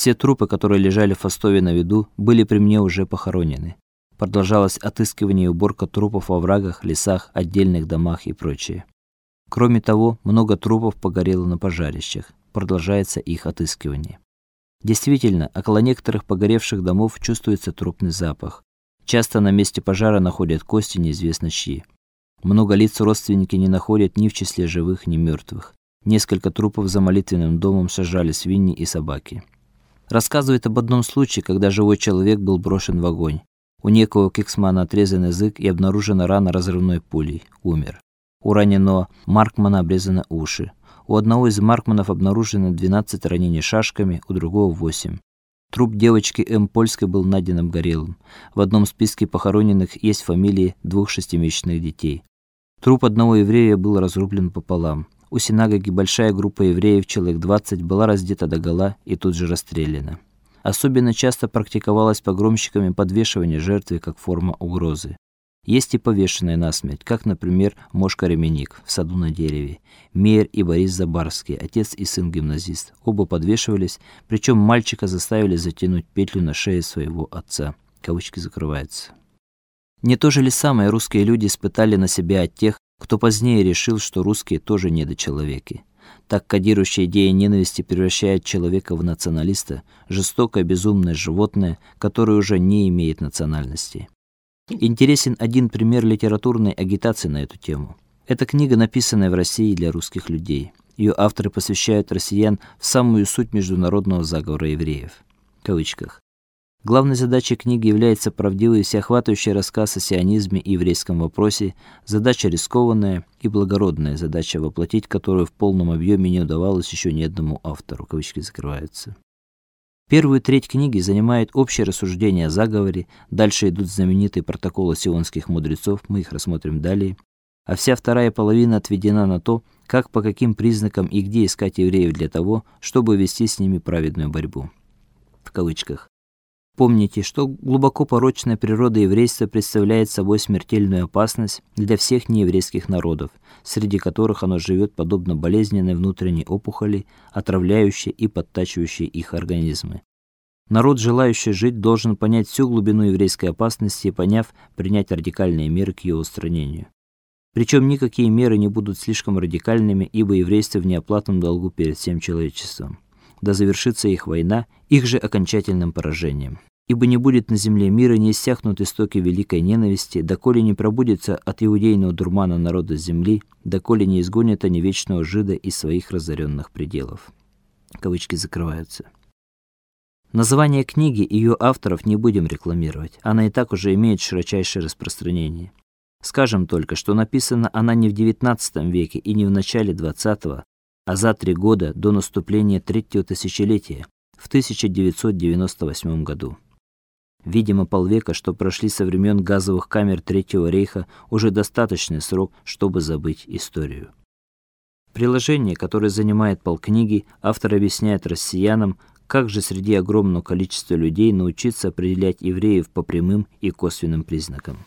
Все трупы, которые лежали в Фастове на виду, были при мне уже похоронены. Продолжалось отыскивание и уборка трупов во врагах, лесах, отдельных домах и прочее. Кроме того, много трупов погорело на пожарищах. Продолжается их отыскивание. Действительно, около некоторых погоревших домов чувствуется трупный запах. Часто на месте пожара находят кости неизвестно чьи. Много лиц родственники не находят ни в числе живых, ни мертвых. Несколько трупов за молитвенным домом сожрали свиньи и собаки. Рассказывает об одном случае, когда живой человек был брошен в огонь. У некого кексмана отрезан язык и обнаружена рана разрывной пулей. Умер. У раненого Маркмана обрезаны уши. У одного из Маркманов обнаружено 12 ранений шашками, у другого 8. Труп девочки М. Польской был найден обгорелым. В одном списке похороненных есть фамилии двух шестимесячных детей. Труп одного еврея был разрублен пополам. У синагоги большая группа евреев, человек 20, была раздета догола и тут же расстреляна. Особенно часто практиковалось погромщиками подвешивание жертвы как форма угрозы. Есть и повешенные насмерть, как, например, Мошка Ременик в саду на дереве, Мейер и Борис Забарский, отец и сын-гимназист. Оба подвешивались, причем мальчика заставили затянуть петлю на шее своего отца. Кавычки закрываются. Не то же ли самое русские люди испытали на себе от тех, кто позднее решил, что русские тоже недочеловеки? Так кодирующая идея ненависти превращает человека в националиста, жестокое, безумное животное, которое уже не имеет национальности. Интересен один пример литературной агитации на эту тему. Эта книга, написанная в России для русских людей. Ее авторы посвящают россиян в самую суть международного заговора евреев. В кавычках. Главной задачей книги является правдивый и всеохватывающий рассказ о сионизме и еврейском вопросе, задача рискованная и благородная, задача воплотить которую в полном объеме не удавалось еще ни одному автору. Кавычки закрываются. Первую треть книги занимает общее рассуждение о заговоре, дальше идут знаменитые протоколы сионских мудрецов, мы их рассмотрим далее, а вся вторая половина отведена на то, как по каким признакам и где искать евреев для того, чтобы вести с ними праведную борьбу. В кавычках. Помните, что глубоко порочная природа еврейства представляет собой смертельную опасность для всех нееврейских народов, среди которых оно живет подобно болезненной внутренней опухоли, отравляющей и подтачивающей их организмы. Народ, желающий жить, должен понять всю глубину еврейской опасности и, поняв, принять радикальные меры к ее устранению. Причем никакие меры не будут слишком радикальными, ибо еврейство в неоплатном долгу перед всем человечеством. Да завершится их война их же окончательным поражением ибо не будет на земле мира, не иссякнут истоки великой ненависти, доколе не пробудится от иудейного дурмана народа земли, доколе не изгонят они вечного жида из своих разоренных пределов. Кавычки закрываются. Название книги и ее авторов не будем рекламировать. Она и так уже имеет широчайшее распространение. Скажем только, что написана она не в XIX веке и не в начале XX, а за три года до наступления третьего тысячелетия, в 1998 году. Видимо, полвека, что прошли со времен газовых камер Третьего рейха, уже достаточный срок, чтобы забыть историю. Приложение, которое занимает полкниги, автор объясняет россиянам, как же среди огромного количества людей научиться определять евреев по прямым и косвенным признакам.